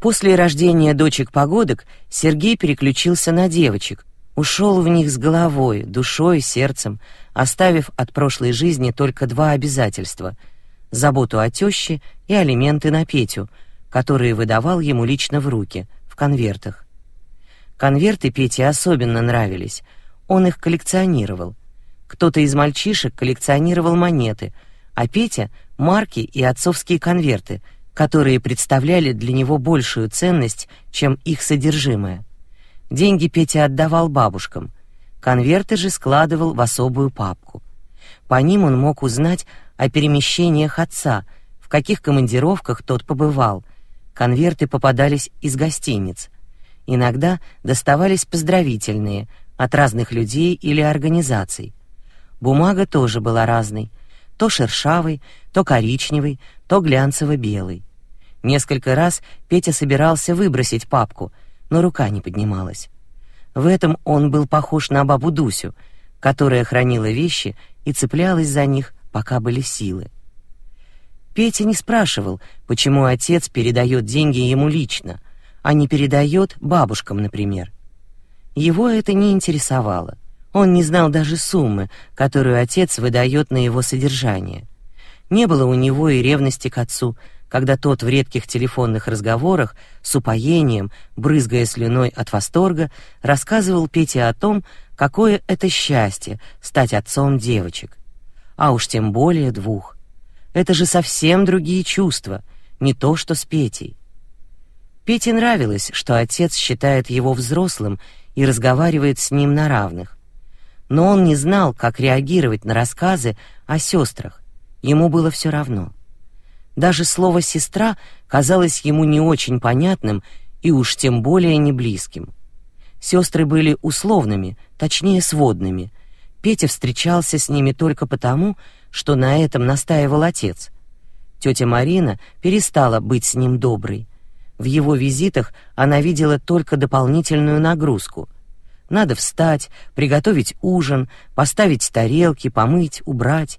После рождения дочек-погодок Сергей переключился на девочек, ушел в них с головой, душой, сердцем, оставив от прошлой жизни только два обязательства — заботу о тёще и алименты на Петю, которые выдавал ему лично в руки, в конвертах. Конверты Пете особенно нравились, он их коллекционировал. Кто-то из мальчишек коллекционировал монеты, а Петя — марки и отцовские конверты — которые представляли для него большую ценность, чем их содержимое. Деньги Петя отдавал бабушкам, конверты же складывал в особую папку. По ним он мог узнать о перемещениях отца, в каких командировках тот побывал. Конверты попадались из гостиниц. Иногда доставались поздравительные от разных людей или организаций. Бумага тоже была разной, то шершавой, то коричневой, то глянцево-белой. Несколько раз Петя собирался выбросить папку, но рука не поднималась. В этом он был похож на бабу Дусю, которая хранила вещи и цеплялась за них, пока были силы. Петя не спрашивал, почему отец передает деньги ему лично, а не передает бабушкам, например. Его это не интересовало. Он не знал даже суммы, которую отец выдает на его содержание. Не было у него и ревности к отцу, когда тот в редких телефонных разговорах с упоением, брызгая слюной от восторга, рассказывал Пете о том, какое это счастье стать отцом девочек. А уж тем более двух. Это же совсем другие чувства, не то что с Петей. Пете нравилось, что отец считает его взрослым и разговаривает с ним на равных. Но он не знал, как реагировать на рассказы о сестрах. Ему было все равно. Даже слово «сестра» казалось ему не очень понятным и уж тем более не близким. Сестры были условными, точнее сводными. Петя встречался с ними только потому, что на этом настаивал отец. Тетя Марина перестала быть с ним доброй. В его визитах она видела только дополнительную нагрузку. Надо встать, приготовить ужин, поставить тарелки, помыть, убрать.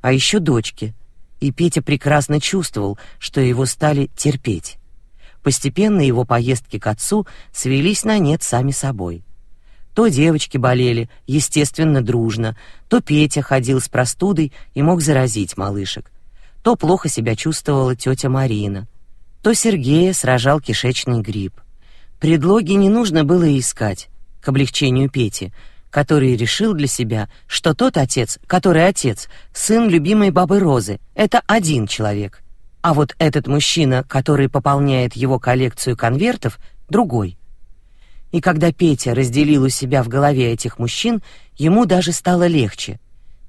А еще дочки — и Петя прекрасно чувствовал, что его стали терпеть. Постепенно его поездки к отцу свелись на нет сами собой. То девочки болели, естественно, дружно, то Петя ходил с простудой и мог заразить малышек, то плохо себя чувствовала тетя Марина, то Сергея сражал кишечный грипп. Предлоги не нужно было искать к облегчению Пети — который решил для себя, что тот отец, который отец, сын любимой бабы Розы, это один человек, а вот этот мужчина, который пополняет его коллекцию конвертов, другой. И когда Петя разделил у себя в голове этих мужчин, ему даже стало легче.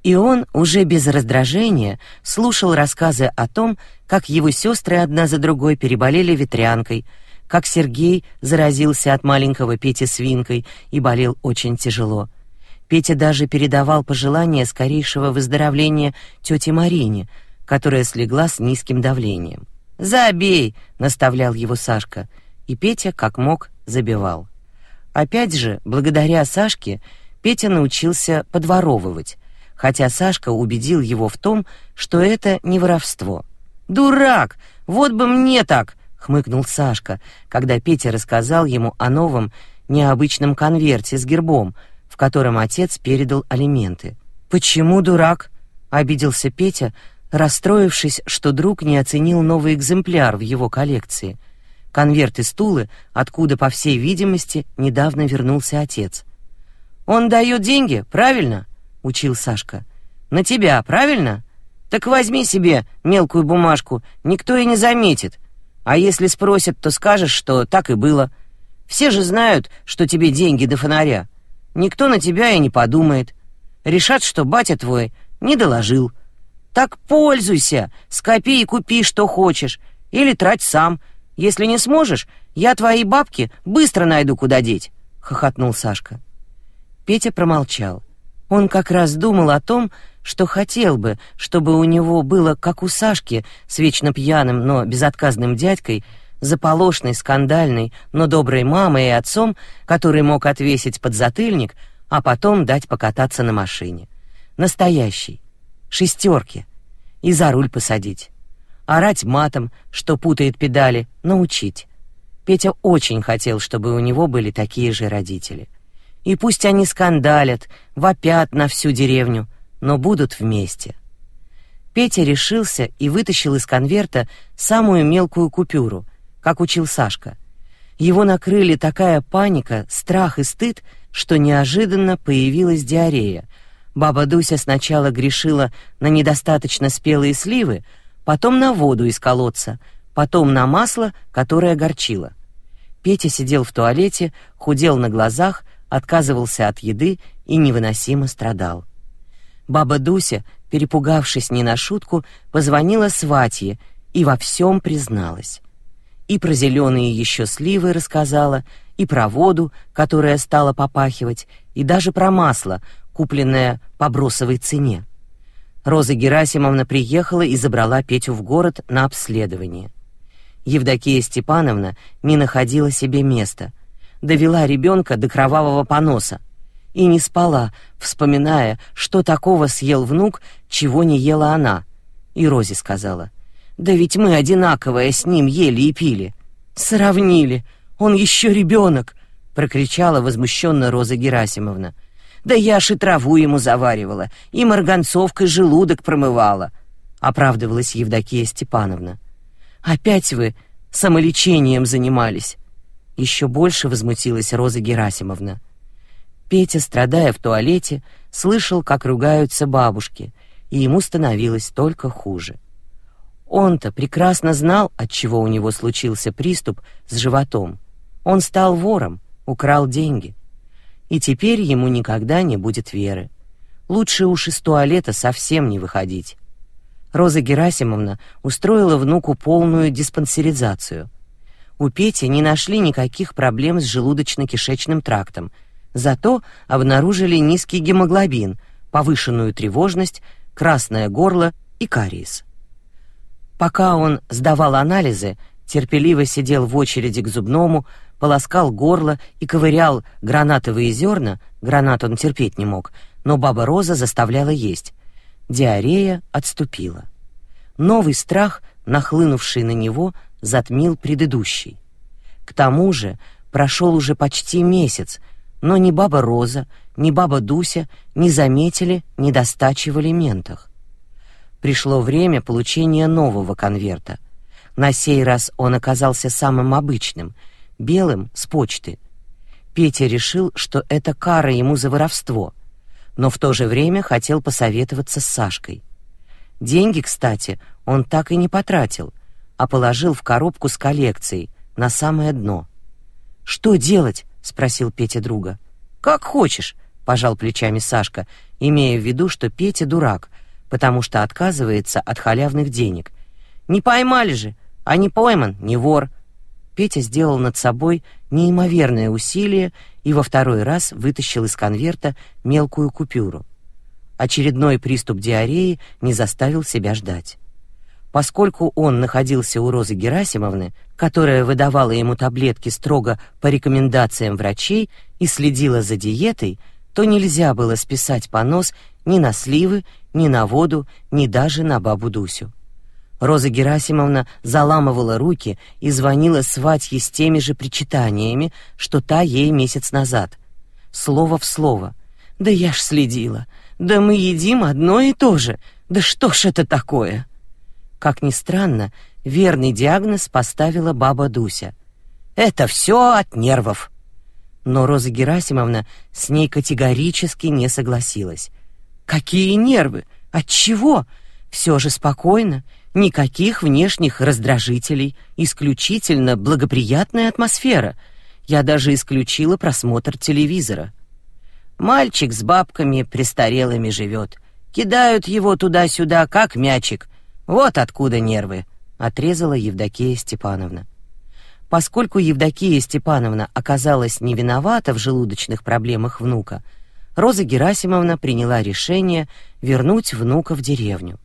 И он уже без раздражения слушал рассказы о том, как его сестры одна за другой переболели ветрянкой, как Сергей заразился от маленького Пети свинкой и болел очень тяжело. Петя даже передавал пожелания скорейшего выздоровления тете Марине, которая слегла с низким давлением. «Забей!» — наставлял его Сашка, и Петя, как мог, забивал. Опять же, благодаря Сашке, Петя научился подворовывать, хотя Сашка убедил его в том, что это не воровство. «Дурак! Вот бы мне так!» Хмыкнул Сашка, когда Петя рассказал ему о новом необычном конверте с гербом, в котором отец передал алименты. Почему дурак? обиделся Петя, расстроившись, что друг не оценил новый экземпляр в его коллекции. Конверт и стулы, откуда, по всей видимости, недавно вернулся отец. Он дает деньги, правильно? учил Сашка. На тебя, правильно? Так возьми себе мелкую бумажку, никто и не заметит. А если спросят, то скажешь, что так и было. Все же знают, что тебе деньги до фонаря. Никто на тебя и не подумает. Решат, что батя твой не доложил. Так пользуйся, скопи и купи, что хочешь. Или трать сам. Если не сможешь, я твои бабки быстро найду, куда деть», — хохотнул Сашка. Петя промолчал. Он как раз думал о том, что хотел бы, чтобы у него было, как у Сашки, с вечно пьяным, но безотказным дядькой, заполошной, скандальной, но доброй мамой и отцом, который мог отвесить подзатыльник, а потом дать покататься на машине. Настоящий. Шестерки. И за руль посадить. Орать матом, что путает педали, научить. Петя очень хотел, чтобы у него были такие же родители. И пусть они скандалят, вопят на всю деревню, но будут вместе. Петя решился и вытащил из конверта самую мелкую купюру, как учил Сашка. Его накрыли такая паника, страх и стыд, что неожиданно появилась диарея. Баба Дуся сначала грешила на недостаточно спелые сливы, потом на воду из колодца, потом на масло, которое горчило. Петя сидел в туалете, худел на глазах, отказывался от еды и невыносимо страдал. Баба Дуся, перепугавшись не на шутку, позвонила сватье и во всем призналась. И про зеленые еще сливы рассказала, и про воду, которая стала попахивать, и даже про масло, купленное по бросовой цене. Роза Герасимовна приехала и забрала Петю в город на обследование. Евдокия Степановна не находила себе места, довела ребенка до кровавого поноса и не спала, вспоминая, что такого съел внук, чего не ела она. И Розе сказала: "Да ведь мы одинаковое с ним ели и пили, сравнили. Он еще ребенок!» — прокричала возмущенно Роза Герасимовна. Да я ж и траву ему заваривала, и марганцовкой желудок промывала, оправдывалась Евдокия Степановна. Опять вы самолечением занимались. Еще больше возмутилась Роза Герасимовна. Петя, страдая в туалете, слышал, как ругаются бабушки, и ему становилось только хуже. Он-то прекрасно знал, от чего у него случился приступ с животом. Он стал вором, украл деньги и теперь ему никогда не будет веры. Лучше уж из туалета совсем не выходить. Роза Герасимовна устроила внуку полную диспансеризацию. У Пети не нашли никаких проблем с желудочно-кишечным трактом, зато обнаружили низкий гемоглобин, повышенную тревожность, красное горло и кариес. Пока он сдавал анализы, терпеливо сидел в очереди к зубному, полоскал горло и ковырял гранатовые зерна, гранат он терпеть не мог, но баба Роза заставляла есть. Диарея отступила. Новый страх, нахлынувший на него, затмил предыдущий. К тому же прошел уже почти месяц, но ни баба Роза, ни баба Дуся не заметили недостачи в алиментах. Пришло время получения нового конверта. На сей раз он оказался самым обычным — белым с почты. Петя решил, что это кара ему за воровство, но в то же время хотел посоветоваться с Сашкой. Деньги, кстати, он так и не потратил, а положил в коробку с коллекцией на самое дно. Что делать? Спросил Петя друга. Как хочешь, пожал плечами Сашка, имея в виду, что Петя дурак, потому что отказывается от халявных денег. Не поймали же, а не пойман, не вор. Петя сделал над собой неимоверное усилие и во второй раз вытащил из конверта мелкую купюру. Очередной приступ диареи не заставил себя ждать. Поскольку он находился у Розы Герасимовны, которая выдавала ему таблетки строго по рекомендациям врачей и следила за диетой, то нельзя было списать понос ни на сливы, ни на воду, ни даже на бабу Дусю. Роза Герасимовна заламывала руки и звонила сватье с теми же причитаниями, что та ей месяц назад. Слово в слово. «Да я ж следила. Да мы едим одно и то же. Да что ж это такое?» Как ни странно, верный диагноз поставила баба Дуся. «Это все от нервов». Но Роза Герасимовна с ней категорически не согласилась. «Какие нервы? От чего? Все же спокойно. Никаких внешних раздражителей, исключительно благоприятная атмосфера. Я даже исключила просмотр телевизора. Мальчик с бабками престарелыми живет. Кидают его туда-сюда, как мячик. Вот откуда нервы, отрезала Евдокия Степановна. Поскольку Евдокия Степановна оказалась не виновата в желудочных проблемах внука, Роза Герасимовна приняла решение вернуть внука в деревню.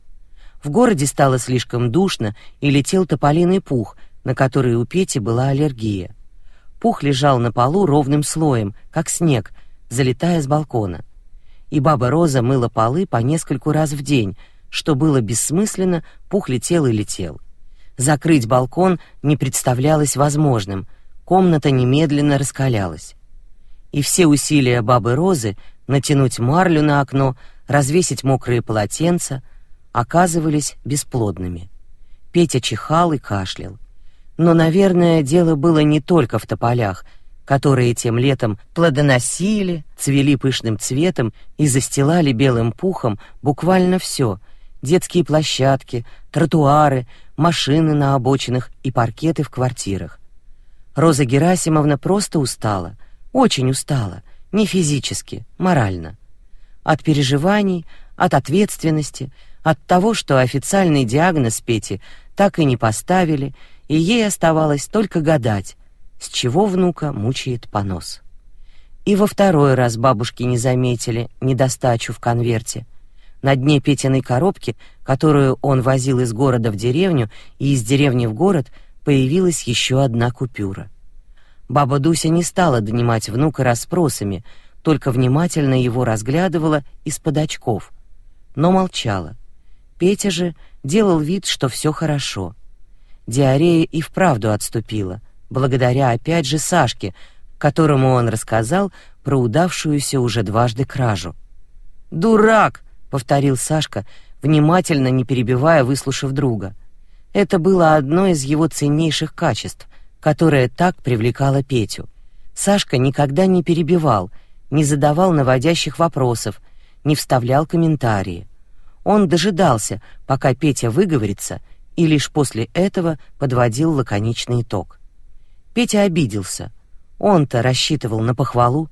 В городе стало слишком душно, и летел тополиный пух, на который у Пети была аллергия. Пух лежал на полу ровным слоем, как снег, залетая с балкона. И баба Роза мыла полы по нескольку раз в день, что было бессмысленно, пух летел и летел. Закрыть балкон не представлялось возможным. комната немедленно раскалялась. И все усилия бабы Розы натянуть марлю на окно, развесить мокрые полотенца оказывались бесплодными. Петя чихал и кашлял. Но, наверное, дело было не только в тополях, которые тем летом плодоносили, цвели пышным цветом и застилали белым пухом буквально все: детские площадки, тротуары, машины на обочинах и паркеты в квартирах. Роза Герасимовна просто устала, очень устала, не физически, морально. От переживаний, от ответственности, от того, что официальный диагноз Пети так и не поставили, и ей оставалось только гадать, с чего внука мучает понос. И во второй раз бабушки не заметили недостачу в конверте. На дне Петиной коробки, которую он возил из города в деревню и из деревни в город, появилась еще одна купюра. Баба Дуся не стала донимать внука расспросами, только внимательно его разглядывала из-под очков, но молчала. Петя же делал вид, что все хорошо. Диарея и вправду отступила, благодаря опять же Сашке, которому он рассказал про удавшуюся уже дважды кражу. «Дурак!» — повторил Сашка, внимательно, не перебивая, выслушав друга. Это было одно из его ценнейших качеств, которое так привлекало Петю. Сашка никогда не перебивал, не задавал наводящих вопросов, не вставлял комментарии. Он дожидался, пока Петя выговорится, и лишь после этого подводил лаконичный итог. Петя обиделся. Он-то рассчитывал на похвалу.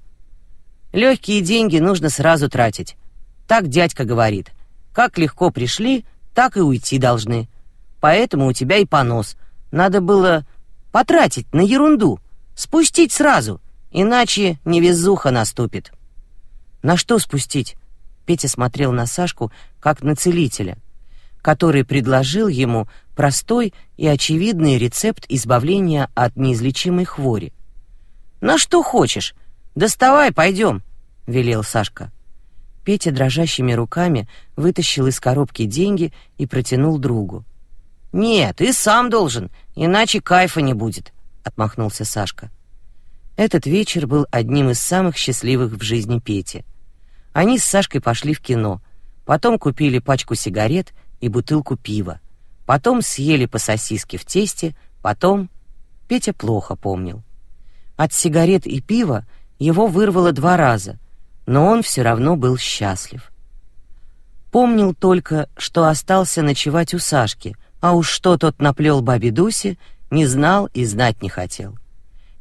Легкие деньги нужно сразу тратить. Так дядька говорит. Как легко пришли, так и уйти должны. Поэтому у тебя и понос. Надо было потратить на ерунду, спустить сразу, иначе невезуха наступит. На что спустить? Петя смотрел на Сашку как на целителя, который предложил ему простой и очевидный рецепт избавления от неизлечимой хвори. На что хочешь? Доставай, пойдем, велел Сашка. Петя дрожащими руками вытащил из коробки деньги и протянул другу. «Нет, ты сам должен, иначе кайфа не будет», — отмахнулся Сашка. Этот вечер был одним из самых счастливых в жизни Пети. Они с Сашкой пошли в кино, потом купили пачку сигарет и бутылку пива, потом съели по сосиске в тесте, потом... Петя плохо помнил. От сигарет и пива его вырвало два раза, но он все равно был счастлив. Помнил только, что остался ночевать у Сашки, а уж что тот наплел бабе Дусе, не знал и знать не хотел.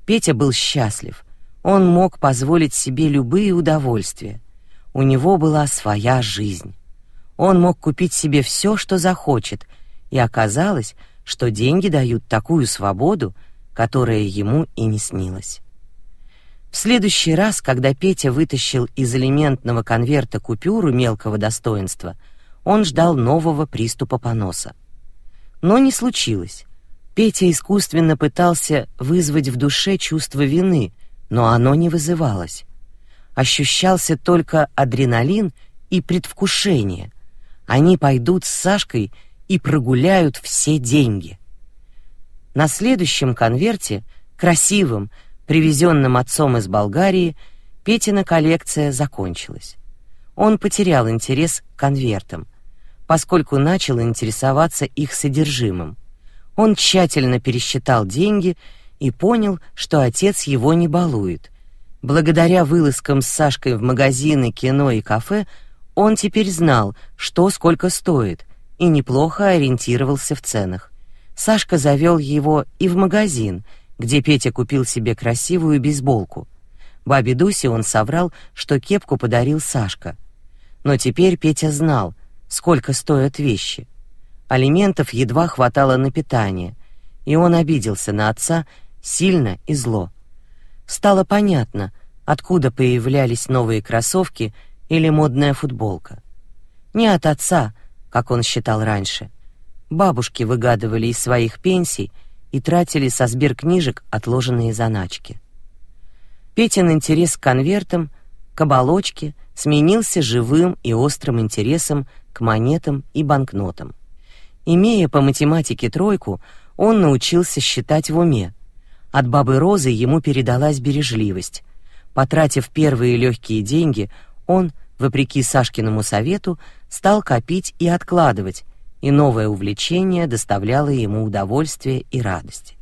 Петя был счастлив. Он мог позволить себе любые удовольствия. У него была своя жизнь. Он мог купить себе все, что захочет, и оказалось, что деньги дают такую свободу, которая ему и не снилась. В следующий раз, когда Петя вытащил из элементного конверта купюру мелкого достоинства, он ждал нового приступа поноса. Но не случилось. Петя искусственно пытался вызвать в душе чувство вины, но оно не вызывалось. Ощущался только адреналин и предвкушение. Они пойдут с Сашкой и прогуляют все деньги. На следующем конверте, красивым, привезенным отцом из Болгарии, Петина коллекция закончилась. Он потерял интерес к конвертам поскольку начал интересоваться их содержимым. Он тщательно пересчитал деньги и понял, что отец его не балует. Благодаря вылазкам с Сашкой в магазины, кино и кафе, он теперь знал, что сколько стоит, и неплохо ориентировался в ценах. Сашка завел его и в магазин, где Петя купил себе красивую бейсболку. Бабе Дусе он соврал, что кепку подарил Сашка. Но теперь Петя знал, сколько стоят вещи. Алиментов едва хватало на питание, и он обиделся на отца сильно и зло. Стало понятно, откуда появлялись новые кроссовки или модная футболка. Не от отца, как он считал раньше. Бабушки выгадывали из своих пенсий и тратили со сберкнижек отложенные заначки. Петин интерес к конвертам, к оболочке сменился живым и острым интересом к монетам и банкнотам. Имея по математике тройку, он научился считать в уме, От бабы Розы ему передалась бережливость. Потратив первые легкие деньги, он, вопреки Сашкиному совету, стал копить и откладывать, и новое увлечение доставляло ему удовольствие и радость.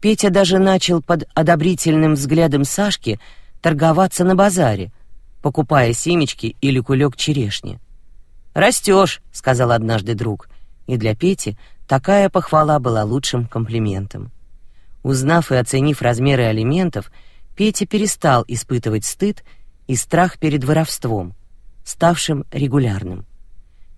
Петя даже начал под одобрительным взглядом Сашки торговаться на базаре, покупая семечки или кулек черешни. «Растешь», — сказал однажды друг, и для Пети такая похвала была лучшим комплиментом. Узнав и оценив размеры алиментов, Петя перестал испытывать стыд и страх перед воровством, ставшим регулярным.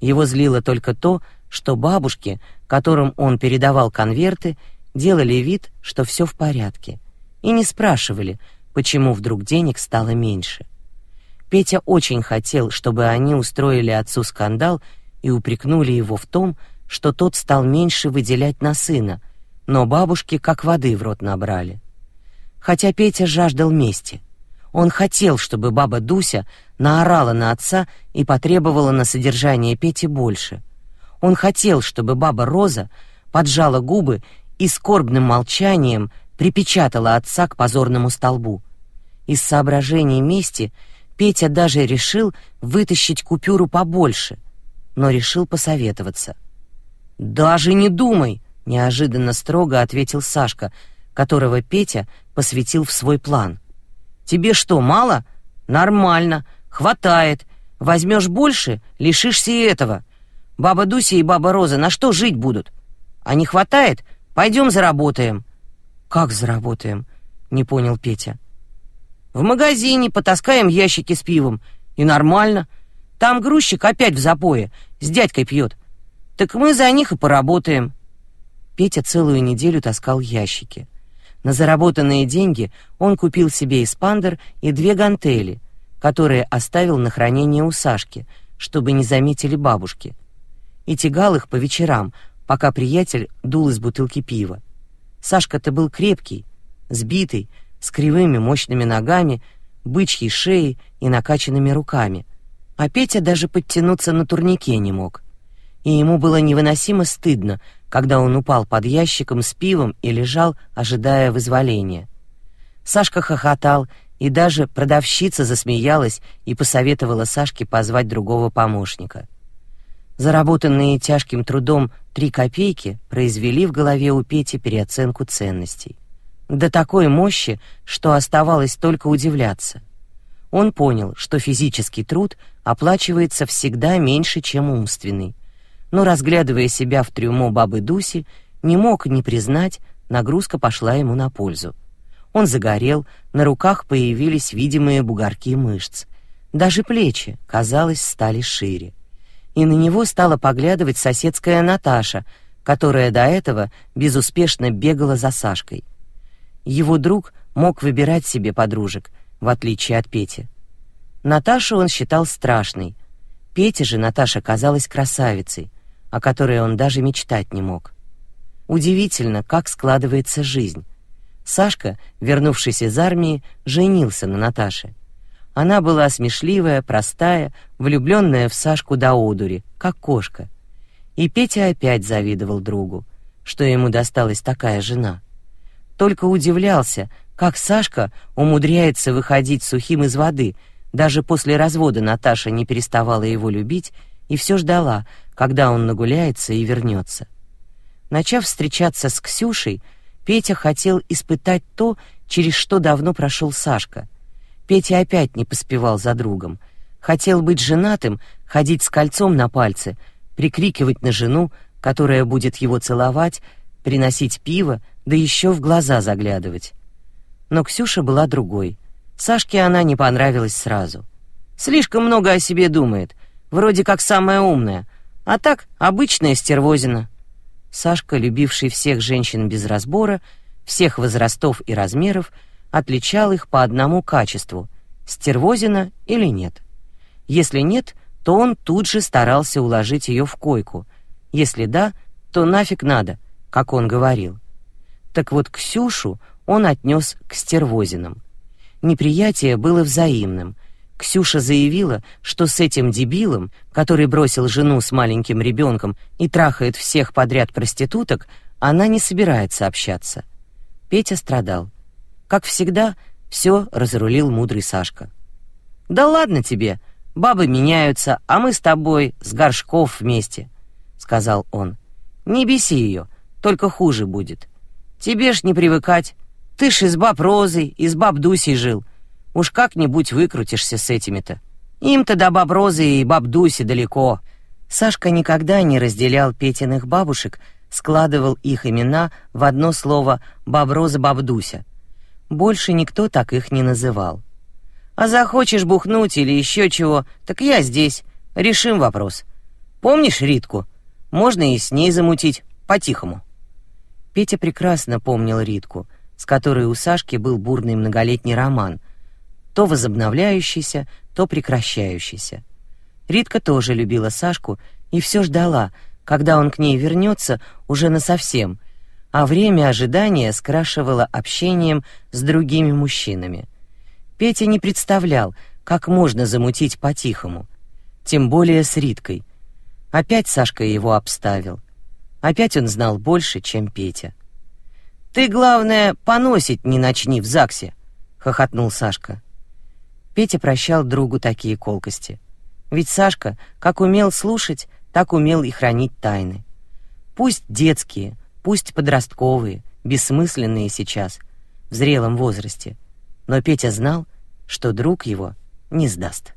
Его злило только то, что бабушки, которым он передавал конверты, делали вид, что все в порядке, и не спрашивали, почему вдруг денег стало меньше. Петя очень хотел, чтобы они устроили отцу скандал и упрекнули его в том, что тот стал меньше выделять на сына, но бабушки как воды в рот набрали. Хотя Петя жаждал мести. Он хотел, чтобы баба Дуся наорала на отца и потребовала на содержание Пети больше. Он хотел, чтобы баба Роза поджала губы и скорбным молчанием припечатала отца к позорному столбу. Из соображений мести Петя даже решил вытащить купюру побольше, но решил посоветоваться. «Даже не думай!» — неожиданно строго ответил Сашка, которого Петя посвятил в свой план. «Тебе что, мало? Нормально, хватает. Возьмешь больше — лишишься и этого. Баба Дуся и баба Роза на что жить будут? А не хватает? Пойдем заработаем». «Как заработаем?» — не понял Петя. В магазине потаскаем ящики с пивом. И нормально. Там грузчик опять в запое, с дядькой пьет. Так мы за них и поработаем. Петя целую неделю таскал ящики. На заработанные деньги он купил себе эспандер и две гантели, которые оставил на хранение у Сашки, чтобы не заметили бабушки. И тягал их по вечерам, пока приятель дул из бутылки пива. Сашка-то был крепкий, сбитый, с кривыми мощными ногами, бычьей шеей и накачанными руками. А Петя даже подтянуться на турнике не мог. И ему было невыносимо стыдно, когда он упал под ящиком с пивом и лежал, ожидая вызволения. Сашка хохотал, и даже продавщица засмеялась и посоветовала Сашке позвать другого помощника. Заработанные тяжким трудом три копейки произвели в голове у Пети переоценку ценностей до такой мощи, что оставалось только удивляться. Он понял, что физический труд оплачивается всегда меньше, чем умственный, но, разглядывая себя в трюмо бабы Дуси, не мог не признать, нагрузка пошла ему на пользу. Он загорел, на руках появились видимые бугорки мышц. Даже плечи, казалось, стали шире. И на него стала поглядывать соседская Наташа, которая до этого безуспешно бегала за Сашкой. Его друг мог выбирать себе подружек, в отличие от Пети. Наташу он считал страшной. Пете же Наташа казалась красавицей, о которой он даже мечтать не мог. Удивительно, как складывается жизнь. Сашка, вернувшись из армии, женился на Наташе. Она была смешливая, простая, влюбленная в Сашку до одури, как кошка. И Петя опять завидовал другу, что ему досталась такая жена только удивлялся, как Сашка умудряется выходить сухим из воды. Даже после развода Наташа не переставала его любить и все ждала, когда он нагуляется и вернется. Начав встречаться с Ксюшей, Петя хотел испытать то, через что давно прошел Сашка. Петя опять не поспевал за другом. Хотел быть женатым, ходить с кольцом на пальце, прикрикивать на жену, которая будет его целовать, приносить пиво, да еще в глаза заглядывать. Но Ксюша была другой. Сашке она не понравилась сразу. Слишком много о себе думает, вроде как самая умная, а так обычная стервозина. Сашка, любивший всех женщин без разбора, всех возрастов и размеров, отличал их по одному качеству — стервозина или нет. Если нет, то он тут же старался уложить ее в койку. Если да, то нафиг надо, как он говорил. Так вот, Ксюшу он отнес к стервозинам. Неприятие было взаимным. Ксюша заявила, что с этим дебилом, который бросил жену с маленьким ребенком и трахает всех подряд проституток, она не собирается общаться. Петя страдал. Как всегда, все разрулил мудрый Сашка. «Да ладно тебе, бабы меняются, а мы с тобой с горшков вместе», — сказал он. «Не беси ее, только хуже будет. Тебе ж не привыкать. Ты ж из баб Розы, из баб Дуси жил. Уж как-нибудь выкрутишься с этими-то. Им-то до баб Розы и баб Дуси далеко». Сашка никогда не разделял Петиных бабушек, складывал их имена в одно слово «баброза-бабдуся». Больше никто так их не называл. «А захочешь бухнуть или еще чего, так я здесь. Решим вопрос. Помнишь Ритку? Можно и с ней замутить, по-тихому». Петя прекрасно помнил Ритку, с которой у Сашки был бурный многолетний роман, то возобновляющийся, то прекращающийся. Ритка тоже любила Сашку и все ждала, когда он к ней вернется уже насовсем, а время ожидания скрашивало общением с другими мужчинами. Петя не представлял, как можно замутить по-тихому, тем более с Риткой. Опять Сашка его обставил. Опять он знал больше, чем Петя. «Ты, главное, поносить не начни в ЗАГСе», — хохотнул Сашка. Петя прощал другу такие колкости — ведь Сашка, как умел слушать, так умел и хранить тайны. Пусть детские, пусть подростковые, бессмысленные сейчас, в зрелом возрасте, но Петя знал, что друг его не сдаст.